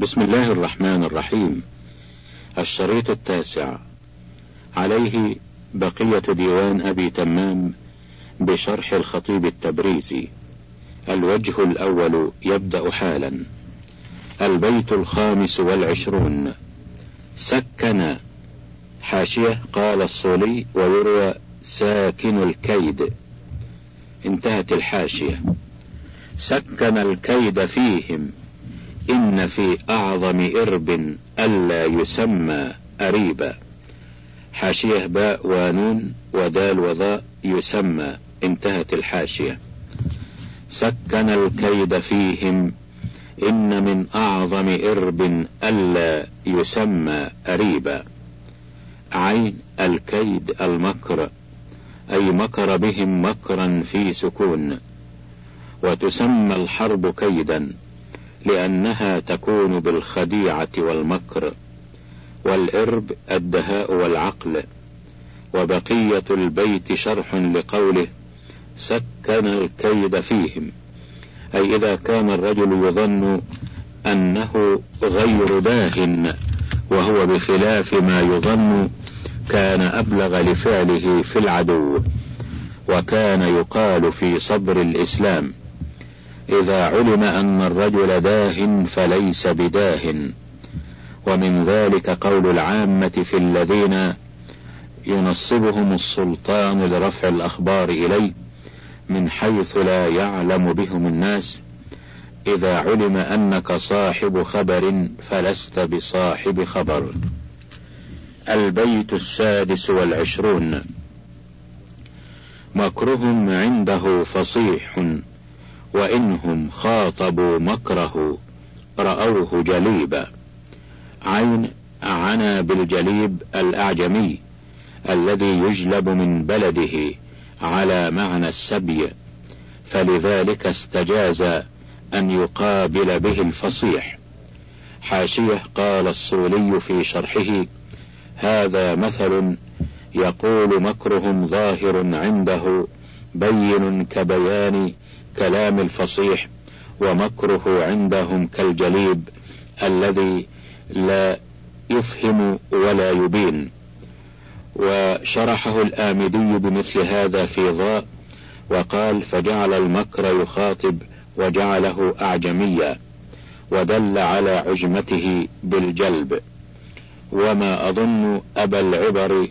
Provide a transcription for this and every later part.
بسم الله الرحمن الرحيم. الشريط التاسع. عليه بقية ديوان أبي تمام بشرح الخطيب التبريزي. الوجه الأول يبدأ حالا. البيت الخامس والعشرون. سكن. حاشية قال الصولي ويروى ساكن الكيد. انتهت الحاشية. سكن الكيد فيهم. إن في أعظم إرب ألا يسمى أريبا. حاشية باء ونون ودال وضاء يسمى. انتهت الحاشية. سكن الكيد فيهم. إن من أعظم إرب ألا يسمى أريبا. عين الكيد المكر. أي مكر بهم مكرا في سكون. وتسمى الحرب كيدا. لأنها تكون بالخديعة والمكر والإرب الدهاء والعقل وبقية البيت شرح لقوله سكن الكيد فيهم. أي إذا كان الرجل يظن أنه غير داه وهو بخلاف ما يظن كان أبلغ لفعله في العدو وكان يقال في صبر الإسلام. إذا علم أن الرجل داه فليس بداه. ومن ذلك قول العامة في الذين ينصبهم السلطان لرفع الأخبار إليه من حيث لا يعلم بهم الناس إذا علم أنك صاحب خبر فلست بصاحب خبر. البيت السادس والعشرون. مكرهم عنده فصيح. وإنهم خاطبوا مكره رأوه جليبا عين عنا بالجليب الأعجمي الذي يجلب من بلده على معنى السبي. فلذلك استجاز أن يقابل به الفصيح. حاشية قال الصولي في شرحه هذا مثل يقول مكرهم ظاهر عنده بين كبيان كلام الفصيح ومكره عندهم كالجليب الذي لا يفهم ولا يبين. وشرحه الآمدي بمثل هذا في ضاء وقال فجعل المكر يخاطب وجعله أعجميا ودل على عجمته بالجلب. وما أظن أبا العبر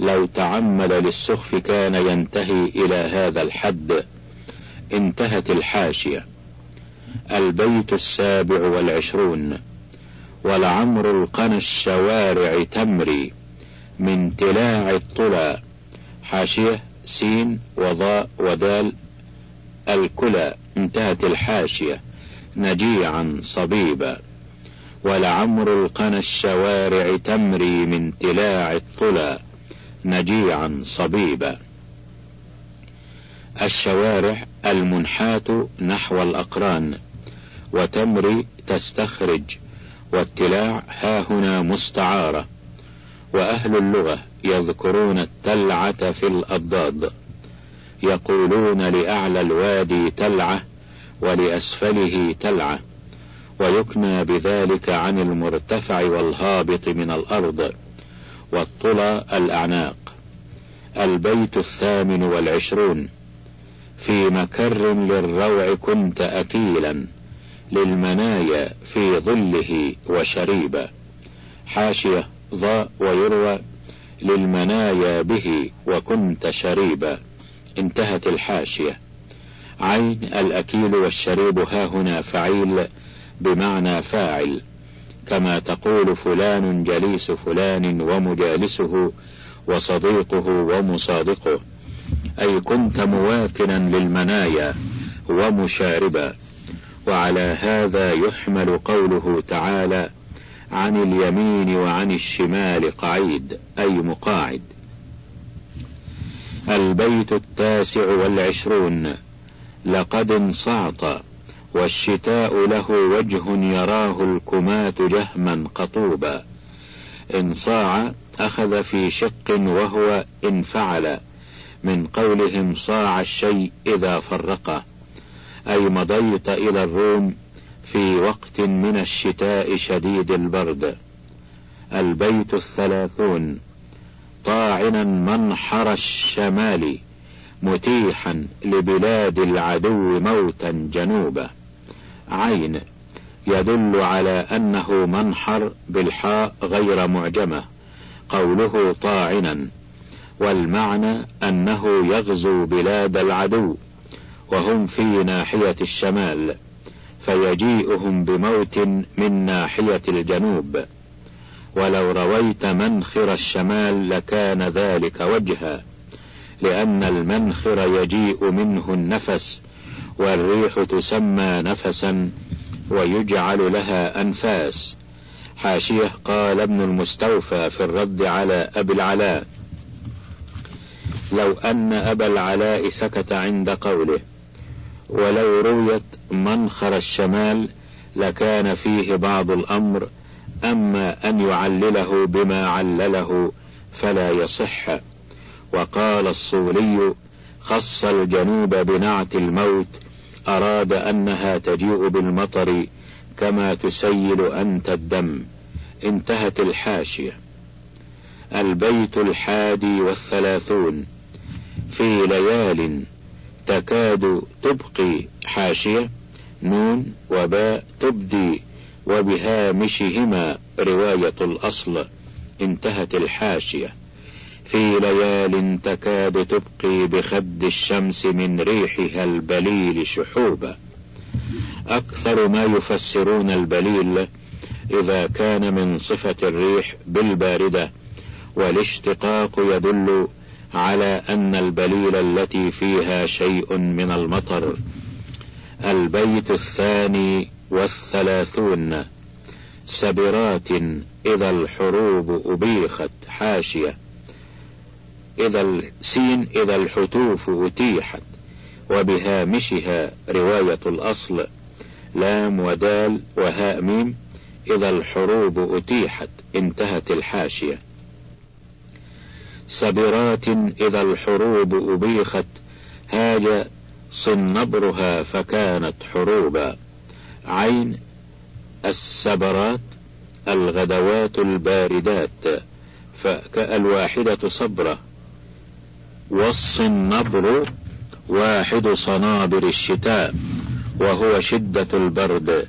لو تعمد للسخف كان ينتهي إلى هذا الحد. انتهت الحاشية. البيت السابع والعشرون. ولعمر القنا الشوارع تمري. من تلاع الطلا حاشية سين وضاء ودال. الكلى انتهت الحاشية. نجيعا صبيبا. ولعمر القنا الشوارع تمري. من تلاع الطلا نجيعا صبيبا. الشوارع المنحاة نحو الأقران وتمري تستخرج والتلاع ها هنا مستعارة وأهل اللغة يذكرون التلعة في الأضداد يقولون لأعلى الوادي تلعة ولأسفله تلعة ويكنى بذلك عن المرتفع والهابط من الأرض والطلى الأعناق البيت الثامن والعشرون. في مكر للروع كنت أكيلا للمنايا في ظله وشريبا. حاشية ضاء ويروى للمنايا به وكنت شريبا. انتهت الحاشية. عين الأكيل والشريب ها هنا فعيل بمعنى فاعل. كما تقول فلان جليس فلان ومجالسه وصديقه ومصادقه. أي كنت مواكنا للمنايا ومشاربا. وعلى هذا يحمل قوله تعالى عن اليمين وعن الشمال قعيد أي مقاعد. البيت التاسع والعشرون لقد انصعط والشتاء له وجه يراه الكمات جهما قطوبا. انصاع أخذ في شق وهو انفعل من قولهم صاع الشيء إذا فرقه. أي مضيت إلى الروم في وقت من الشتاء شديد البرد. البيت الثلاثون. طاعنا منحر الشمال متيحا لبلاد العدو موتا جنوبا عين. يدل على أنه منحر بالحاء غير معجمة. قوله طاعنا. والمعنى أنه يغزو بلاد العدو وهم في ناحية الشمال فيجيئهم بموت من ناحية الجنوب. ولو رويت منخر الشمال لكان ذلك وجها لأن المنخر يجيء منه النفس والريح تسمى نفسا ويجعل لها أنفاس. حاشية قال ابن المستوفى في الرد على أبي العلاء لو أن أبا العلاء سكت عند قوله ولو رويت منخر الشمال لكان فيه بعض الأمر أما أن يعلله بما علله فلا يصح. وقال الصولي خص الجنوب بنعت الموت أراد أنها تجيء بالمطر كما تسيل أنت الدم. انتهت الحاشية. البيت الحادي والثلاثون. في ليال تكاد تبقي حاشية نون وباء تبدي وبهامشهما رواية الأصل انتهت الحاشية. في ليال تكاد تبقي بخد الشمس من ريحها البليل شحوبا. أكثر ما يفسرون البليل إذا كان من صفة الريح بالباردة والاشتقاق يدل على أن البليل التي فيها شيء من المطر البيت الثاني والثلاثون سبرات إذا الحروب أبيخت حاشية إذا السين إذا الحتوف أتيحت وبهامشها رواية الأصل لام ودال وهاء ميم إذا الحروب أتيحت انتهت الحاشية. سبرات إذا الحروب أبيخت هاج صنبرها فكانت حروبا. عين السبرات الغدوات الباردات فكالواحدة صبرة والصنبر واحد صنابر الشتاء وهو شدة البرد.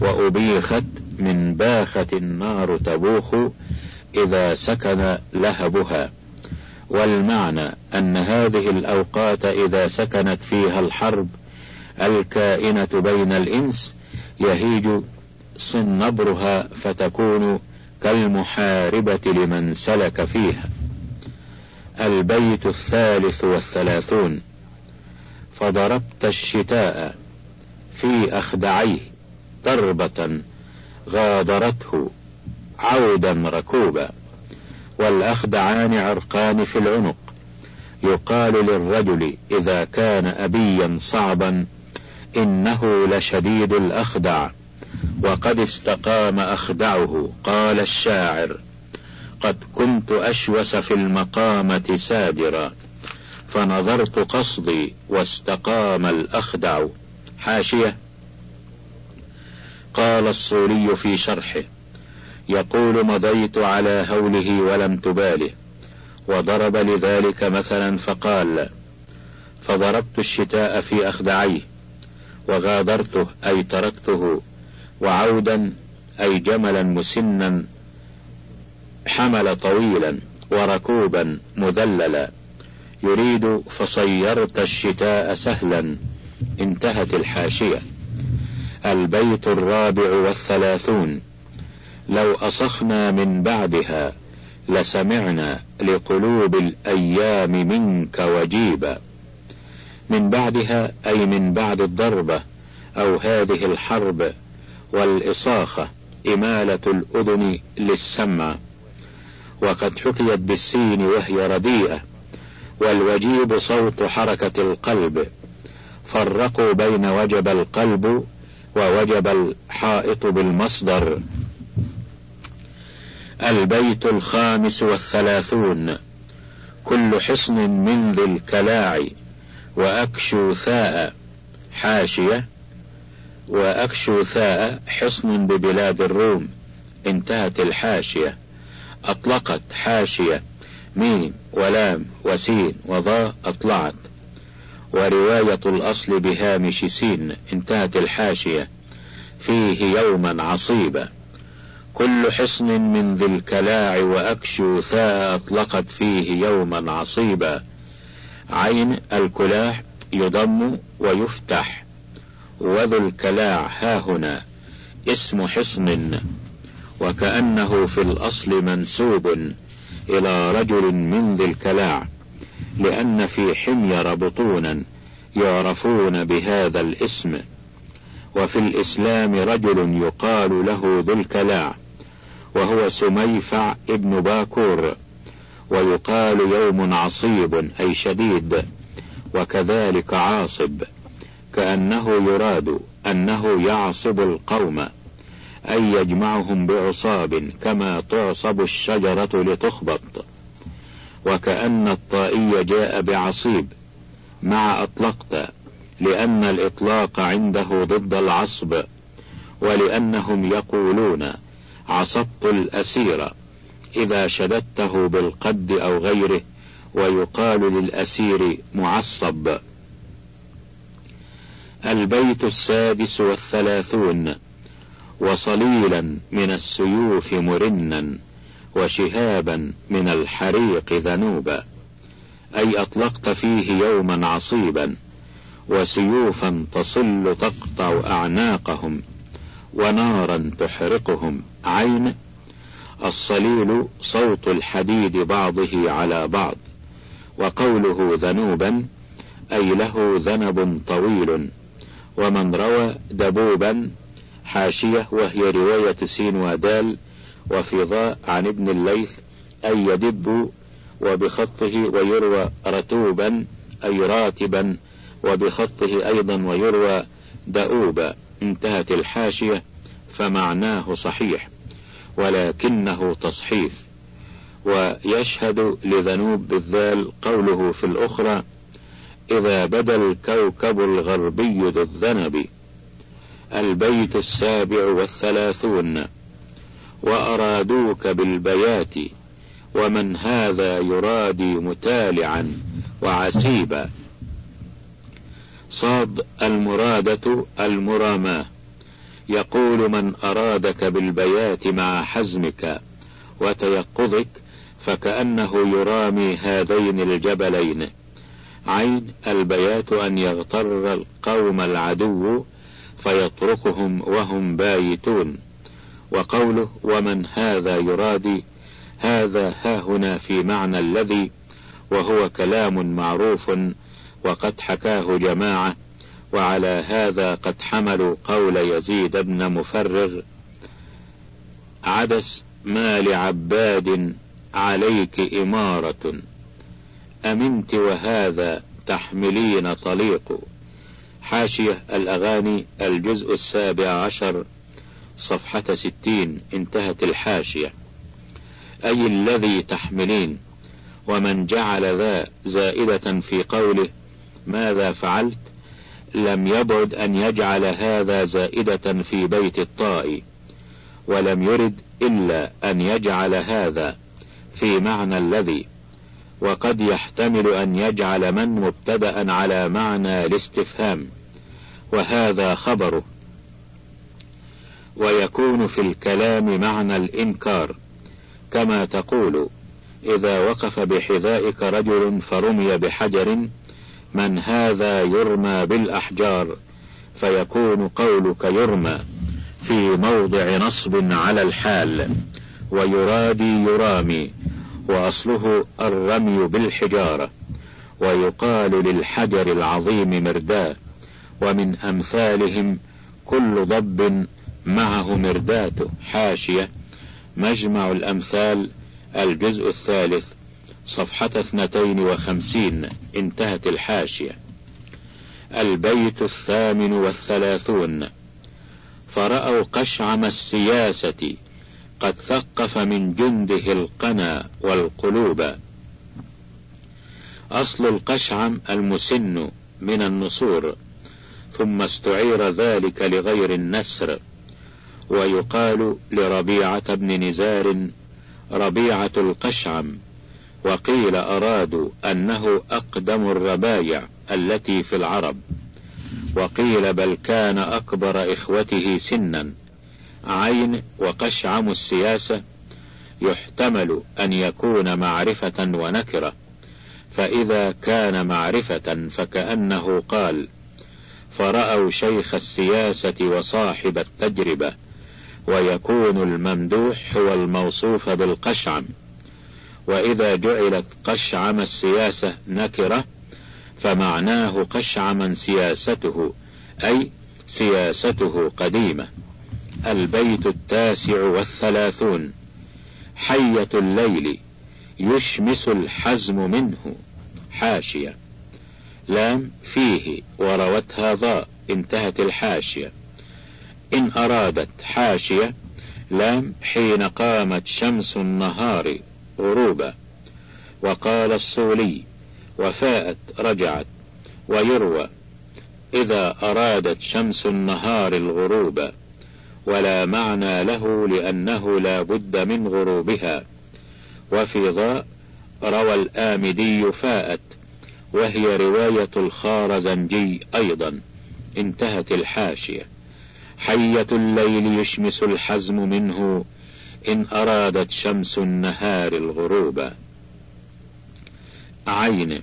وأبيخت من باخة النار تبوخ إذا سكن لهبها. والمعنى أن هذه الأوقات إذا سكنت فيها الحرب الكائنة بين الإنس يهيج صنبرها فتكون كالمحاربة لمن سلك فيها. البيت الثالث والثلاثون. فضربت الشتاء في أخدعيه ضربة غادرته عودا ركوبا. والأخدعان عرقان في العنق. يقال للرجل إذا كان أبيا صعبا إنه لشديد الأخدع وقد استقام أخدعه قال الشاعر. قد كنت أشوس في المقامة سادرا فنظرت قصدي واستقام الأخدع. حاشية. قال الصولي في شرحه يقول مضيت على هوله ولم تباله وضرب لذلك مثلا فقال فضربت الشتاء في أخدعيه وغادرته أي تركته وعودا أي جملا مسنا حمل طويلا وركوبا مذللا يريد فصيرت الشتاء سهلا انتهت الحاشية. البيت الرابع والثلاثون. لو أصخنا من بعدها لسمعنا لقلوب الأيام منك وجيبا. من بعدها أي من بعد الضربة أو هذه الحرب والإصاخة إمالة الأذن للسمع. وقد حكيت بالسين وهي رديئة والوجيب صوت حركة القلب. فرقوا بين وجب القلب ووجب الحائط بالمصدر. البيت الخامس والثلاثون. كل حصن من ذي الكلاع وأكشو ثاء حاشية وأكشوثاء حصن ببلاد الروم. انتهت الحاشية. أطلقت حاشية. ميم ولام وسين وضاء أطلعت. ورواية الأصل بهامش سين. انتهت الحاشية. فيه يوما عصيبا. كل حصن من ذي الكلاع وأكشو ثاء أطلقت فيه يوما عصيبا. عين الكلاع يضم ويفتح. وذو الكلاع هاهنا اسم حصن. وكأنه في الأصل منسوب إلى رجل من ذي الكلاع. لأن في حمير بطونا يعرفون بهذا الاسم. وفي الإسلام رجل يقال له ذو الكلاع. وهو سميفع ابن باكور ويقال يوم عصيب أي شديد وكذلك عاصب كأنه يراد أنه يعصب القوم أي يجمعهم بعصاب كما تعصب الشجرة لتخبط وكأن الطائي جاء بعصيب مع أطلقت لأن الإطلاق عنده ضد العصب ولأنهم يقولون عصبت الأسير إذا شددته بالقد أو غيره ويقال للأسير معصب. البيت السادس والثلاثون وصليلا من السيوف مرنا وشهابا من الحريق ذنوبا. أي أطلقت فيه يوما عصيبا وسيوفا تصل تقطع أعناقهم. ونارا تحرقهم. عين. الصليل صوت الحديد بعضه على بعض. وقوله ذنوبا أي له ذنب طويل. ومن روى دبوبا حاشية وهي رواية سين ودال وفي ضاء عن ابن الليث أي يدب وبخطه ويروى رتوبا أي راتبا وبخطه أيضا ويروى دؤوبا. انتهت الحاشية فمعناه صحيح ولكنه تصحيف. ويشهد لذنوب بالذال قوله في الأخرى إذا بدا الكوكب الغربي ذو الذنب البيت السابع والثلاثون وأرادوك بالبيات ومن هذا يرادي متالعا وعسيبا. صاد المرادة المراماة. يقول من أرادك بالبيات مع حزمك وتيقظك فكأنه يرامي هذين الجبلين. عين البيات أن يغتر القوم العدو فيتركهم وهم بايتون. وقوله ومن هذا يرادي هذا هاهنا في معنى الذي وهو كلام معروف وقد حكاه جماعة وعلى هذا قد حملوا قول يزيد بن مفرغ عدس ما لعباد عليك إمارة أمنت وهذا تحملين طليق. حاشية الأغاني الجزء السابع عشر صفحة ستين انتهت الحاشية. أي الذي تحملين؟ ومن جعل ذا زائدة في قوله ماذا فعلت؟ لم يبعد أن يجعل هذا زائدة في بيت الطاء ولم يرد إلا أن يجعل هذا في معنى الذي وقد يحتمل أن يجعل من مبتدأ على معنى الاستفهام وهذا خبره. ويكون في الكلام معنى الإنكار كما تقول إذا وقف بحذائك رجل فرمي بحجر من هذا يرمى بالأحجار فيكون قولك يرمى في موضع نصب على الحال ويرادي يرامي وأصله الرمي بالحجارة ويقال للحجر العظيم مرداه ومن أمثالهم كل ضب معه مرداته حاشية مجمع الأمثال الجزء الثالث. صفحة اثنتين وخمسين انتهت الحاشية. البيت الثامن والثلاثون. فرأوا قشعم السياسة قد ثقف من جنده القنا والقلوب. أصل القشعم المسن من النصور ثم استعير ذلك لغير النسر. ويقال لربيعة بن نزار ربيعة القشعم. وقيل أرادوا أنه أقدم الربايع التي في العرب. وقيل بل كان أكبر إخوته سنا. عين وقشعم السياسة يحتمل أن يكون معرفة ونكرة. فإذا كان معرفة فكأنه قال فرأوا شيخ السياسة وصاحب التجربة ويكون الممدوح هو الموصوف بالقشعم. وإذا جعلت قشعم السياسة نكرة فمعناه قشعما سياسته أي سياسته قديمة. البيت التاسع والثلاثون. حية الليل يشمس الحزم منه. حاشية. لام فيه وروتها ضاء انتهت الحاشية. إن أرادت حاشية لام حين قامت شمس النهار. غروبا وقال الصولي وفاءت رجعت ويروى إذا أرادت شمس النهار الغروب ولا معنى له لأنه لا بد من غروبها. وفي ضاء روى الآمدي فاءت وهي رواية الخارزنجي أيضا انتهت الحاشية. حية الليل يشمس الحزم منه إن أرادت شمس النهار الغروب. عين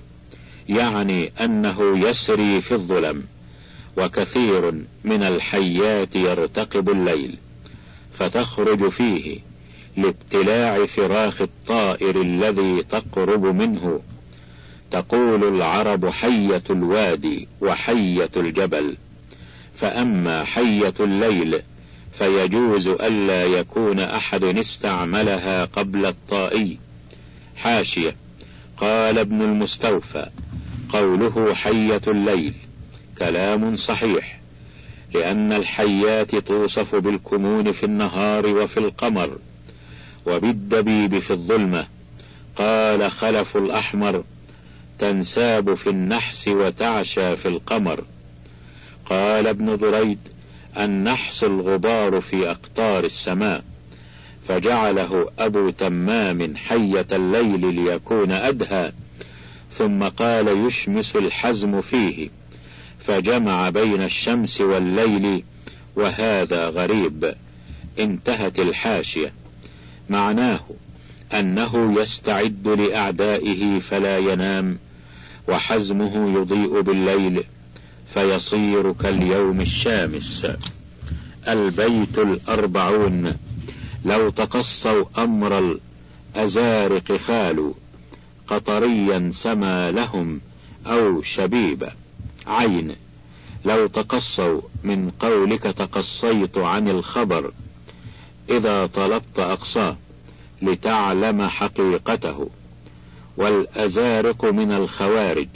يعني أنه يسري في الظلم وكثير من الحيات يرتقب الليل فتخرج فيه لابتلاع فراخ الطائر الذي تقرب منه. تقول العرب حية الوادي وحية الجبل فأما حية الليل فيجوز ألا يكون أحد استعملها قبل الطائي. حاشية. قال ابن المستوفى قوله حية الليل كلام صحيح لأن الحيات توصف بالكمون في النهار وفي القمر وبالدبيب في الظلمة. قال خلف الأحمر تنساب في النحس وتعشى في القمر. قال ابن دريد النحس الغبار في أقطار السماء فجعله أبو تمام حية الليل ليكون أدهى ثم قال يشمس الحزم فيه فجمع بين الشمس والليل وهذا غريب انتهت الحاشية. معناه أنه يستعد لأعدائه فلا ينام وحزمه يضيء بالليل فيصير كاليوم الشامس. البيت الأربعون. لو تقصوا أمر الأزارق خالوا. قطريا سما لهم أو شبيبا عين. لو تقصوا من قولك تقصيت عن الخبر. إذا طلبت أقصاه لتعلم حقيقته. والأزارق من الخوارج.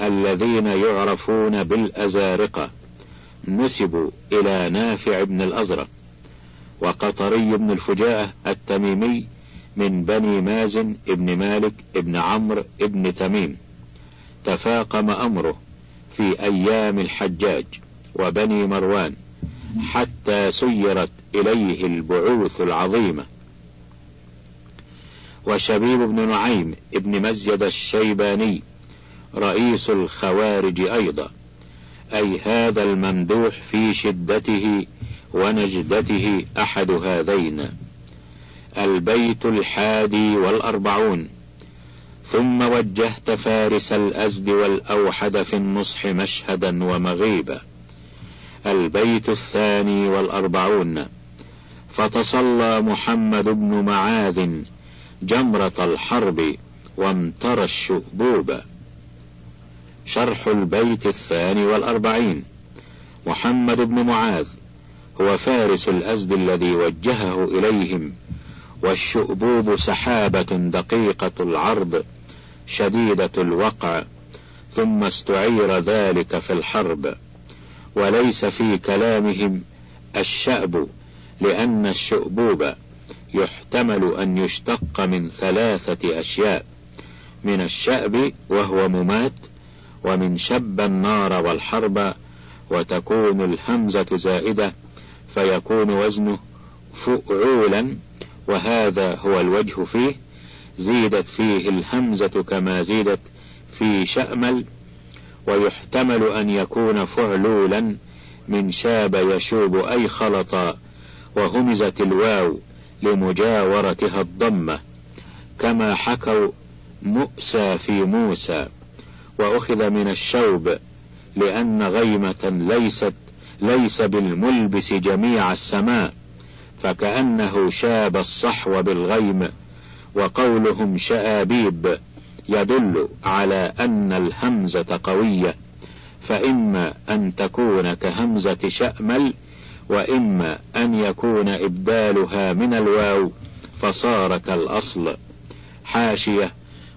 الذين يعرفون بالأزارقة نسبوا إلى نافع بن الأزرق وقطري بن الفجاءة التميمي من بني مازن ابن مالك ابن عمرو ابن تميم. تفاقم أمره في أيام الحجاج وبني مروان حتى سيرت إليه البعوث العظيمة. وشبيب بن نعيم ابن مزيد الشيباني رئيس الخوارج أيضا أي هذا الممدوح في شدته ونجدته أحد هذين البيت الحادي والأربعون ثم وجهت فارس الأزد والأوحد في النصح مشهدا ومغيبا البيت الثاني والأربعون فتصلى محمد بن معاذ جمرة الحرب وامترى الشؤبوب شرح البيت الثاني والأربعين. محمد بن معاذ هو فارس الأزد الذي وجهه إليهم والشؤبوب سحابة دقيقة العرض شديدة الوقع ثم استعير ذلك في الحرب. وليس في كلامهم الشأب لأن الشؤبوب يحتمل أن يشتق من ثلاثة أشياء من الشأب وهو ممات ومن شب النار والحرب وتكون الهمزة زائدة فيكون وزنه فؤعولا وهذا هو الوجه فيه زيدت فيه الهمزة كما زيدت في شأمل ويحتمل أن يكون فعلولا من شاب يشوب أي خلط وهمزت الواو لمجاورتها الضمة كما حكوا مؤسى في موسى. وأخذ من الشوب لأن غيمة ليست ليس بالملبس جميع السماء فكأنه شاب الصحو بالغيم وقولهم شآبيب يدل على أن الهمزة قوية فإما أن تكون كهمزة شأمل وإما أن يكون إبدالها من الواو فصار كالأصل. حاشية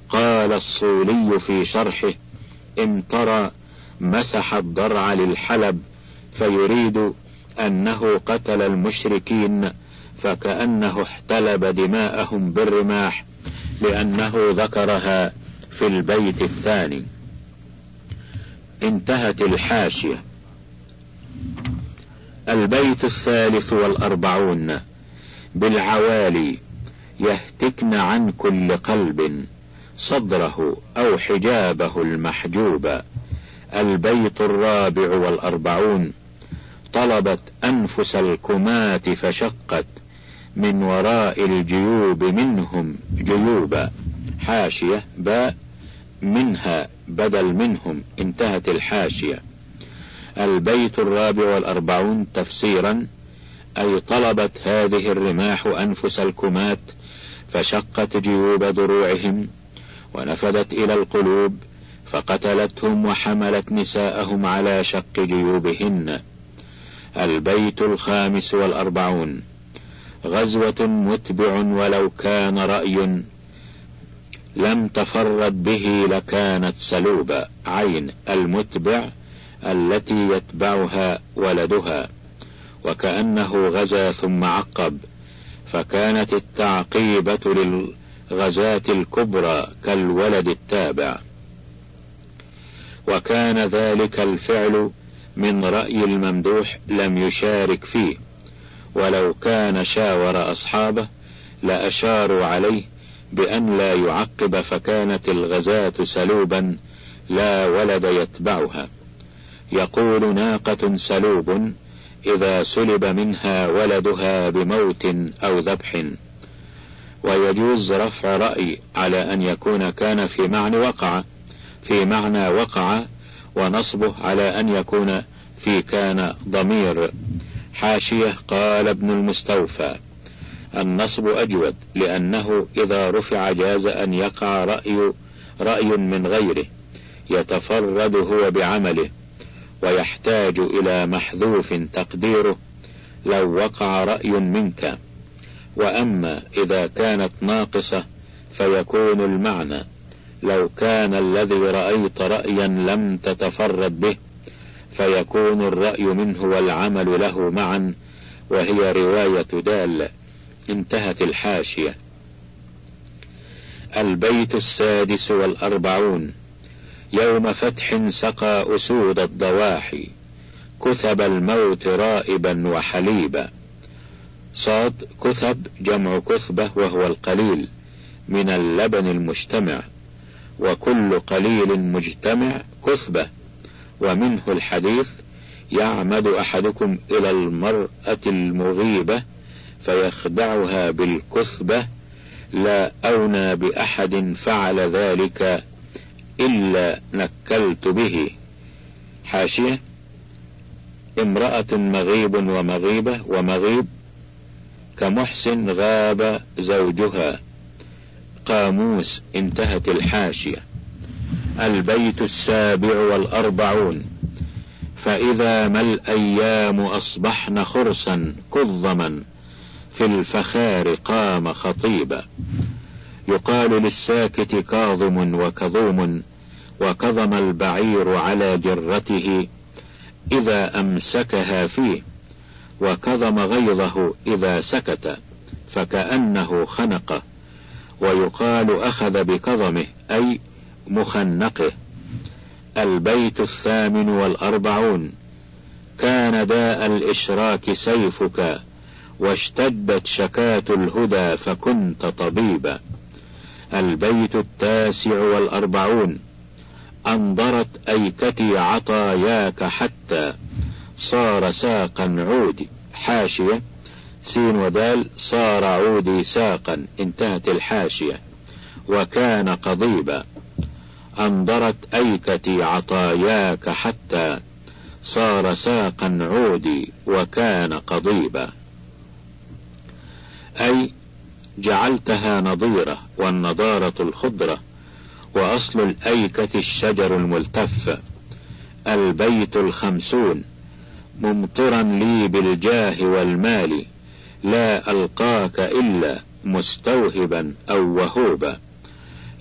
قال الصولي في شرحه ترى مسح الضرع للحلب فيريد أنه قتل المشركين فكأنه احتلب دماءهم بالرماح لأنه ذكرها في البيت الثاني. انتهت الحاشية. البيت الثالث والأربعون. بالعوالي يهتكن عن كل قلب. صدره أو حجابه المحجوب. البيت الرابع والأربعون. طلبت أنفس الكمات فشقت. من وراء الجيوب منهم جيوبا حاشية باء. منها بدل منهم. انتهت الحاشية. البيت الرابع والأربعون تفسيرا. أي طلبت هذه الرماح أنفس الكمات. فشقت جيوب دروعهم. ونفذت إلى القلوب فقتلتهم وحملت نساءهم على شق جيوبهن. البيت الخامس والأربعون. غزوة متبع ولو كان رأي. لم تفرد به لكانت سلوبا عين المتبع التي يتبعها ولدها. وكأنه غزا ثم عقب. فكانت التعقيبة للغزاة الكبرى كالولد التابع. وكان ذلك الفعل من رأي الممدوح لم يشارك فيه. ولو كان شاور أصحابه لأشاروا عليه بأن لا يعقب فكانت الغزاة سلوبا لا ولد يتبعها. يقول ناقة سلوب إذا سلب منها ولدها بموت أو ذبح. ويجوز رفع رأي على أن يكون كان في معنى وقع في معنى وقع ونصبه على أن يكون في كان ضمير. حاشية قال ابن المستوفى النصب أجود لأنه إذا رفع جاز أن يقع رأي رأي من غيره يتفرد هو بعمله ويحتاج إلى محذوف تقديره لو وقع رأي منك. وأما إذا كانت ناقصة فيكون المعنى. لو كان الذي رأيت رأيا لم تتفرد به فيكون الرأي منه والعمل له معا وهي رواية دال. انتهت الحاشية. البيت السادس والأربعون. يوم فتح سقى أسود الضواحي. كثب الموت رائبا وحليبا. صاد كثب جمع كثبة وهو القليل من اللبن المجتمع وكل قليل مجتمع كثبة ومنه الحديث يعمد أحدكم إلى المرأة المغيبة فيخدعها بالكثبة لا أونى بأحد فعل ذلك إلا نكلت به. حاشية امرأة مغيب ومغيبة ومغيب كمحسن غاب زوجها. قاموس انتهت الحاشية. البيت السابع والأربعون. فإذا ما الأيام أصبحن خرسا كظما في الفخار قام خطيبا. يقال للساكت كاظم وكظوم وكظم البعير على جرته إذا أمسكها فيه. وكظم غيظه إذا سكت فكأنه خنقه ويقال أخذ بكظمه أي مخنقه. البيت الثامن والأربعون. كان داء الإشراك سيفك واشتدت شكاة الهدى فكنت طبيبا. البيت التاسع والأربعون. أنظرت أيكتي عطاياك حتى صار ساقا عودي. حاشية. سين ودال. صار عودي ساقا. انتهت الحاشية. وكان قضيبا. أنظرت أيكتي عطاياك حتى. صار ساقا عودي. وكان قضيبا. أي جعلتها نظيرة. والنضارة الخضرة. وأصل الأيكة الشجر الملتف. البيت الخمسون. ممطرا لي بالجاه والمال لا ألقاك إلا مستوهبا أو وهوبا.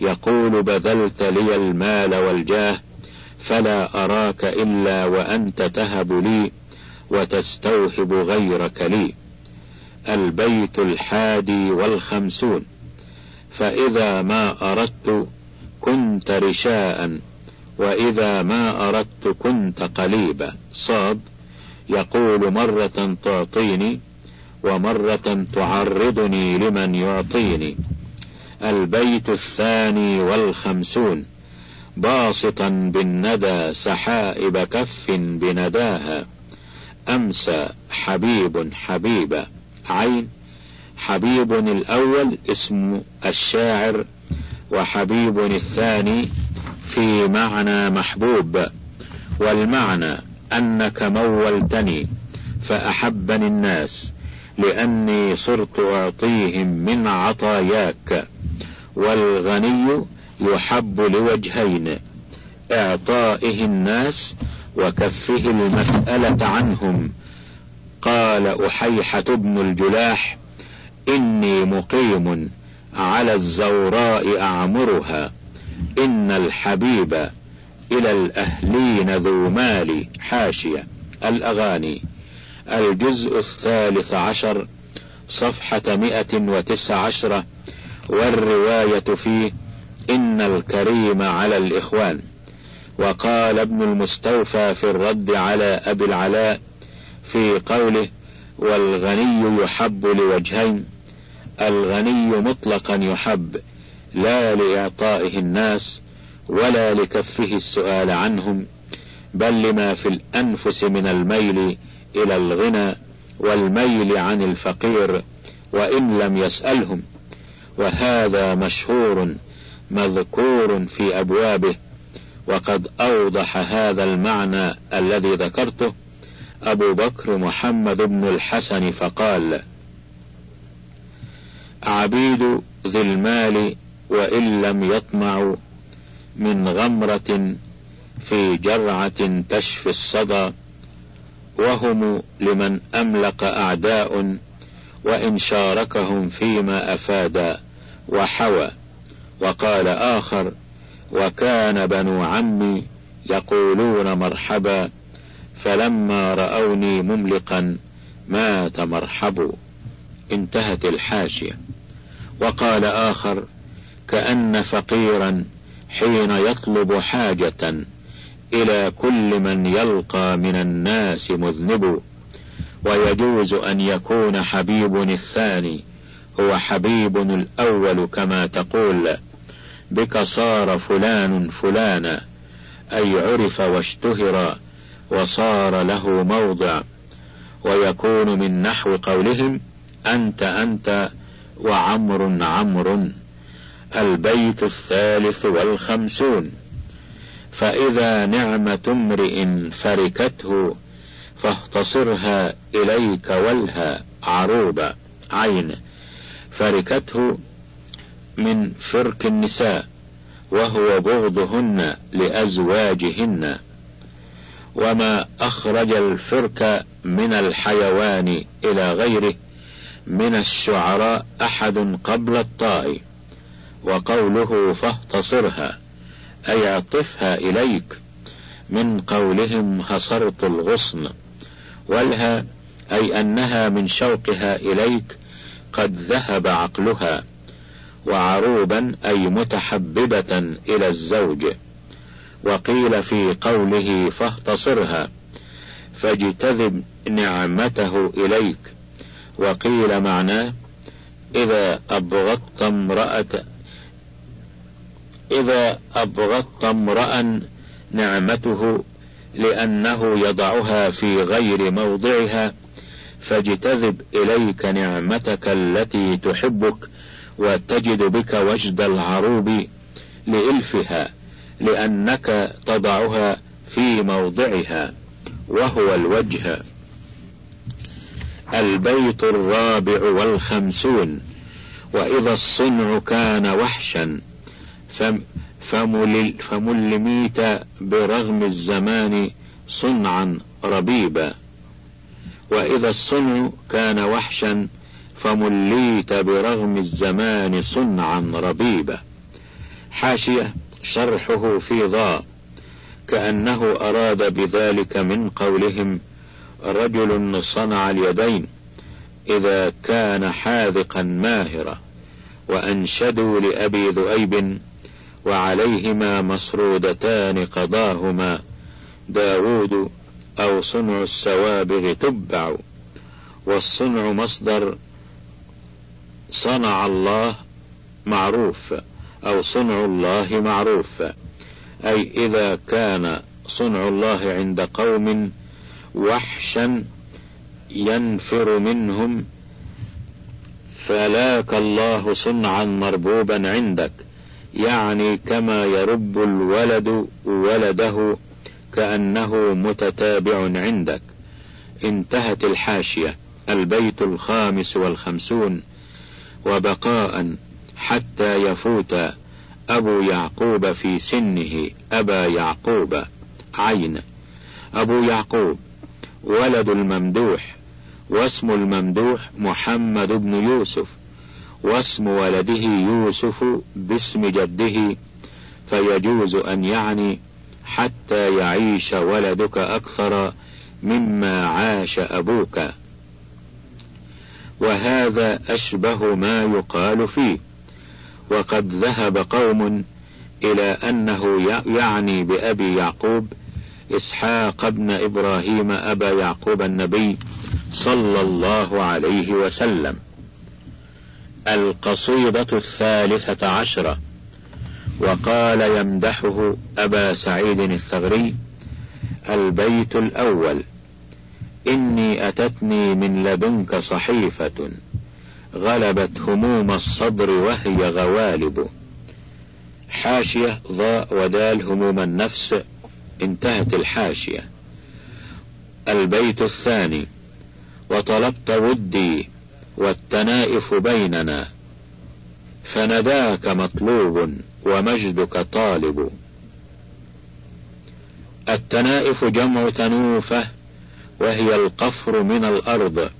يقول بذلت لي المال والجاه فلا أراك إلا وأنت تهب لي وتستوهب غيرك لي. البيت الحادي والخمسون. فإذا ما أردت كنت رشاء وإذا ما أردت كنت قليبا. صاد. يقول مرة تعطيني ومرة تعرضني لمن يعطيني. البيت الثاني والخمسون باسطا بالندى سحائب كف بنداها. أمسى حبيب حبيبا عين حبيب الأول اسم الشاعر وحبيب الثاني في معنى محبوب. والمعنى أنك مولتني فأحبني الناس لأني صرت أعطيهم من عطاياك والغني يحب لوجهين إعطائه الناس وكفه المسألة عنهم. قال أحيحة بن الجلاح إني مقيم على الزوراء أعمرها إن الحبيب إلى الأهلين ذو مال حاشية. الأغاني. الجزء الثالث عشر صفحة مئة وتسع عشرة والرواية فيه إن الكريم على الإخوان. وقال ابن المستوفى في الرد على أبي العلاء في قوله والغني يحب لوجهين الغني مطلقا يحب لا لإعطائه الناس ولا لكفه السؤال عنهم بل لما في الأنفس من الميل إلى الغنى والميل عن الفقير وإن لم يسألهم. وهذا مشهور مذكور في أبوابه. وقد أوضح هذا المعنى الذي ذكرته أبو بكر محمد بن الحسن فقال عبيد ذي المال وإن لم يطمعوا من غمرة في جرعة تشفي الصدى وهم لمن أملق أعداء وإن شاركهم فيما أفاد وحوى. وقال آخر وكان بنو عمي يقولون مرحبا فلما رأوني مملقا مات مرحب انتهت الحاشية. وقال آخر كأن فقيرا حين يطلب حاجة إلى كل من يلقى من الناس مذنب. ويجوز أن يكون حبيب الثاني هو حبيب الأول كما تقول. بك صار فلان فلانا أي عرف واشتهر وصار له موضع. ويكون من نحو قولهم أنت أنت وعمر عمر. البيت الثالث والخمسون. فإذا نعمة امرئ فركته فاختصرها إليك ولها عروبا عين. فركته من فرك النساء وهو بغضهن لأزواجهن. وما أخرج الفرك من الحيوان إلى غيره من الشعراء أحد قبل الطاء وقوله فاهتصرها أي اعطفها إليك من قولهم هصرت الغصن والها أي أنها من شوقها إليك قد ذهب عقلها وعروبا أي متحببة إلى الزوج. وقيل في قوله فاهتصرها فاجتذب نعمته إليك. وقيل معناه إذا أبغضت امرأة إذا أبغضت امرأ نعمته لأنه يضعها في غير موضعها فاجتذب إليك نعمتك التي تحبك وتجد بك وجد العروب لإلفها لأنك تضعها في موضعها وهو الوجه. البيت الرابع والخمسون وإذا الصنع كان وحشا فملميت برغم الزمان صنعا ربيبا. وإذا الصنع كان وحشا فمليت برغم الزمان صنعا ربيبا. حاشية شرحه في ضاء كأنه أراد بذلك من قولهم رجل صنع اليدين إذا كان حاذقا ماهرا. وأنشدوا لأبي ذؤيب وعليهما مسرودتان قضاهما. داود أو صنع السوابغ تبع والصنع مصدر صنع الله معروف أو صنع الله معروف. أي إذا كان صنع الله عند قوم وحشا ينفر منهم فلاك الله صنعا مربوبا عندك. يعني كما يرب الولد ولده كأنه متتابع عندك. انتهت الحاشية البيت الخامس والخمسون. وبقاء حتى يفوت أبو يعقوب في سنه أبا يعقوب. عين. أبو يعقوب ولد الممدوح. واسم الممدوح محمد بن يوسف. واسم ولده يوسف باسم جده فيجوز أن يعني حتى يعيش ولدك أكثر مما عاش أبوك. وهذا أشبه ما يقال فيه. وقد ذهب قوم إلى أنه يعني بأبي يعقوب إسحاق بن إبراهيم أبا يعقوب النبي صلى الله عليه وسلم. القصيدة الثالثة عشرة. وقال يمدحه أبا سعيد الثغري البيت الأول. إني أتتني من لدنك صحيفة غلبت هموم الصدر وهي غوالب. حاشية ضاء ودال هموم النفس انتهت الحاشية. البيت الثاني. وطلبت ودي والتنائف بيننا. فنداك مطلوب ومجدك طالب. التنائف جمع تنوفة وهي القفر من الأرض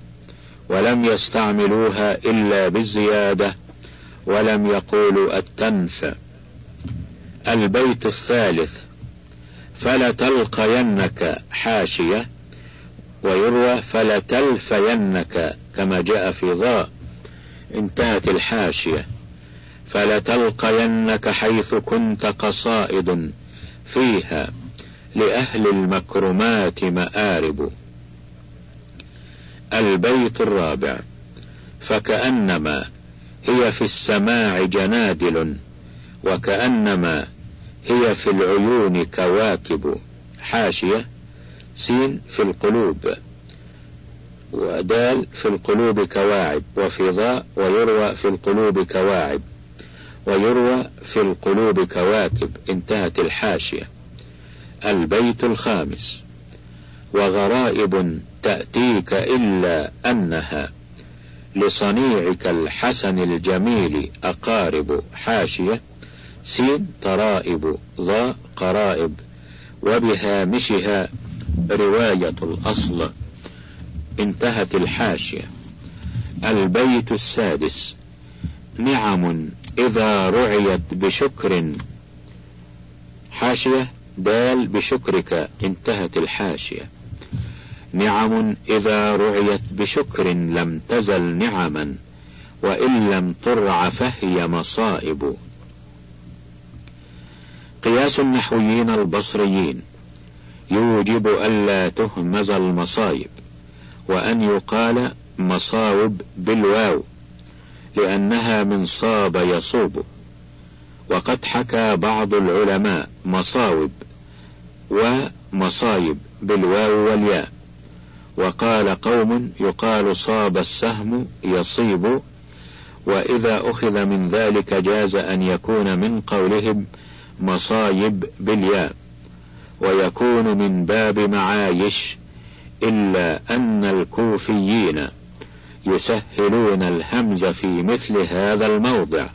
ولم يستعملوها إلا بالزيادة ولم يقولوا التنف. البيت الثالث فلتلقينك حاشية ويروى فلتلفينك كما جاء في ضاء انتهت الحاشية فلتلقينك حيث كنت قصائد فيها لأهل المكرمات مآرب. البيت الرابع فكأنما هي في السماع جنادل وكأنما هي في العيون كواكب. حاشية سين في القلوب. ودال في القلوب كواعب وفي ضاء ويروى في القلوب كواعب ويروى في القلوب كواكب انتهت الحاشية. البيت الخامس. وغرائب تأتيك إلا أنها. لصنيعك الحسن الجميل أقارب حاشية. سين ترائب ضاء قرائب. وبهامشها رواية الأصل. انتهت الحاشية. البيت السادس. نعم إذا رعيت بشكر. حاشية دال بشكرك انتهت الحاشية. نعم إذا رعيت بشكر لم تزل نعما وإن لم ترع فهي مصائب. قياس النحويين البصريين. يوجب ألا تهمز المصايب وأن يقال مصاوب بالواو لأنها من صاب يصوب. وقد حكى بعض العلماء مصاوب ومصايب بالواو والياء. وقال قوم يقال صاب السهم يصيب. وإذا أخذ من ذلك جاز أن يكون من قولهم مصايب بالياء. ويكون من باب معايش إلا أن الكوفيين يسهلون الهمز في مثل هذا الموضع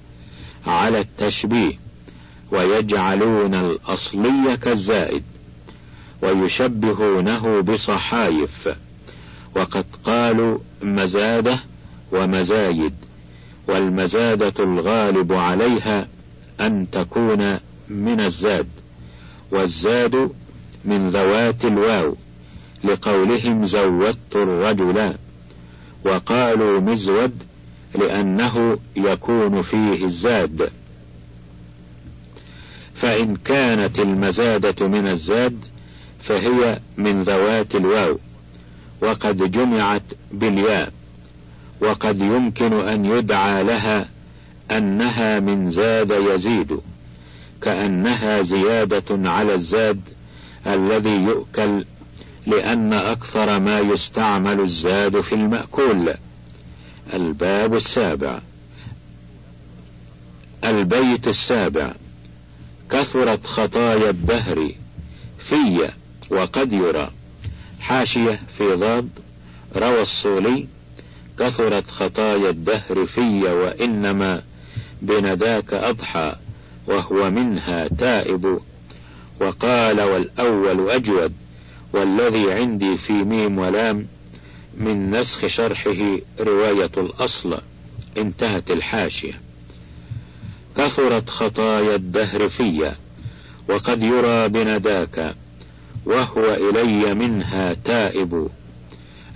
على التشبيه ويجعلون الأصلي كالزائد ويشبهونه بصحايف وقد قالوا مزادة ومزايد والمزادة الغالب عليها أن تكون من الزاد والزاد من ذوات الواو. لقولهم زودت الرجل. وقالوا مزود لأنه يكون فيه الزاد. فإن كانت المزادة من الزاد فهي من ذوات الواو وقد جمعت بالياء وقد يمكن أن يدعى لها أنها من زاد يزيد كأنها زيادة على الزاد الذي يؤكل لأن أكثر ما يستعمل الزاد في المأكول. الباب السابع. البيت السابع. كثرت خطايا الدهر. في وقد يرى. حاشية في ضاد. روى الصولي. كثرت خطايا الدهر في وإنما بنداك أضحى وهو منها تائب. وقال والأول أجود. والذي عندي في ميم ولام من نسخ شرحه رواية الأصل انتهت الحاشية. كثرت خطايا الدهر في وقد يرى بنداك وهو إلي منها تائب.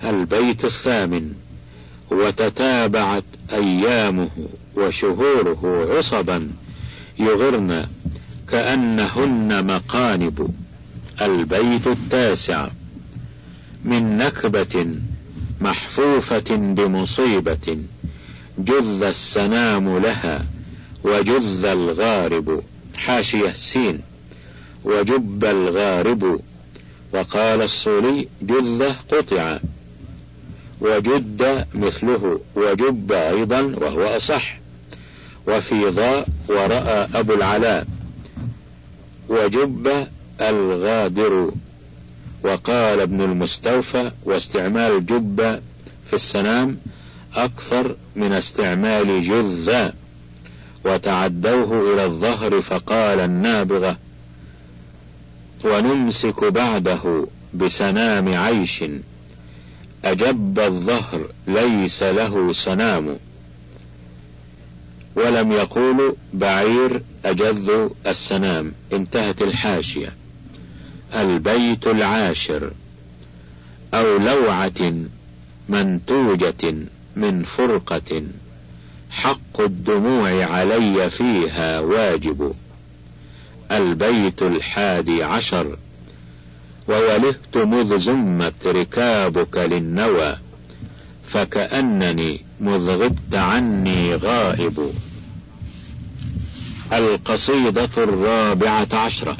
البيت الثامن وتتابعت أيامه وشهوره عصبا يغرن كأنهن مقانب. البيت التاسع من نكبة محفوفة بمصيبة جذ السنام لها وجذ الغارب حاشية سين وجب الغارب وقال الصولي جذه قطع وجد مثله وجب أيضا وهو أصح وفي ضاء ورأى أبو العلاء وجب الغابر وقال ابن المستوفى واستعمال جب في السنام أكثر من استعمال جذ وتعدوه إلى الظهر فقال النابغة ونمسك بعده بسنام عيش أجب الظهر ليس له سنام. ولم يقولوا بعير أجذ السنام انتهت الحاشية. البيت العاشر. أو لوعة منتوجة من فرقة. حق الدموع علي فيها واجب. البيت الحادي عشر. وولهت مذ زمت ركابك للنوى فكأنني مذ غبت عني غائب. القصيدة الرابعة عشرة.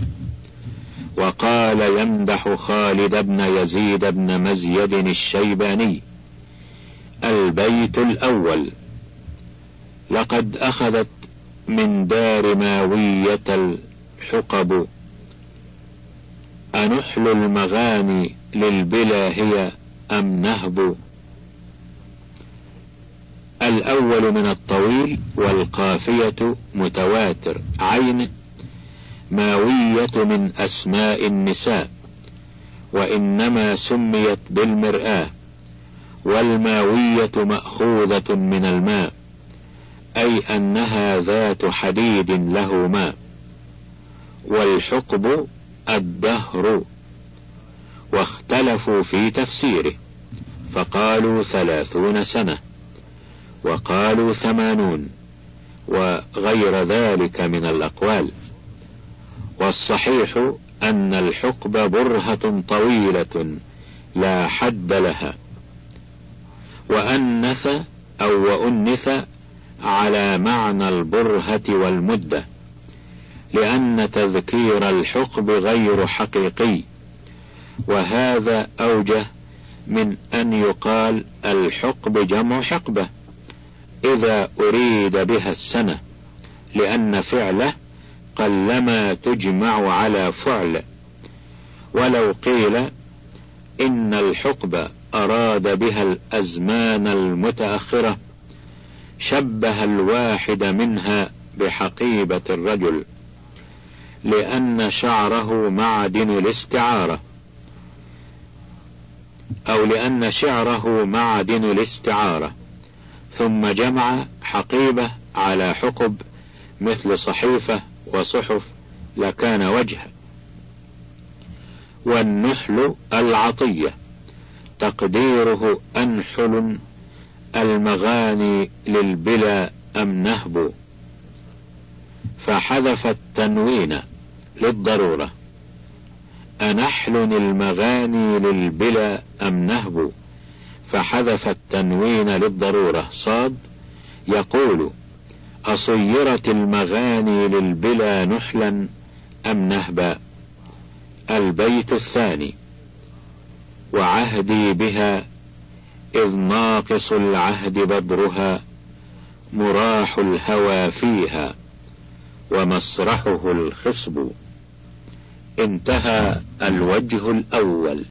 وقال يمدح خالد بن يزيد بن مزيد الشيباني البيت الأول. لقد أخذت من دار ماوية الحقب. أنحل المغاني للبلا هي أم نهب؟ الأول من الطويل والقافية متواتر عين ماوية من أسماء النساء وإنما سميت بالمرآة والماوية مأخوذة من الماء أي أنها ذات حديد له ماء والحقب الدهر واختلفوا في تفسيره فقالوا ثلاثون سنة وقالوا ثمانون وغير ذلك من الأقوال. والصحيح أن الحقب برهة طويلة لا حد لها وأنث أو وأنث على معنى البرهة والمدة لأن تذكير الحقب غير حقيقي وهذا أوجه من أن يقال الحقب جمع حقبة إذا أريد بها السنة لأن فعله قلما تجمع على فعل. ولو قيل إن الحقبة أراد بها الأزمان المتأخرة شبه الواحد منها بحقيبة الرجل لأن شعره معدن الاستعارة. أو لأن شعره معدن الاستعارة. ثم جمع حقيبة على حقب مثل صحيفة وصحف لكان وجه والنحل العطية تقديره أنحل المغاني للبلا أم نهب. فحذف التنوين للضرورة أنحل المغاني للبلا أم نهب. فحذف التنوين للضرورة صاد يقول أصيرت المغاني للبلا نحلا أم نهبا؟ البيت الثاني. وعهدي بها إذ ناقص العهد بدرها مراح الهوى فيها ومسرحه الخصب. انتهى الوجه الأول.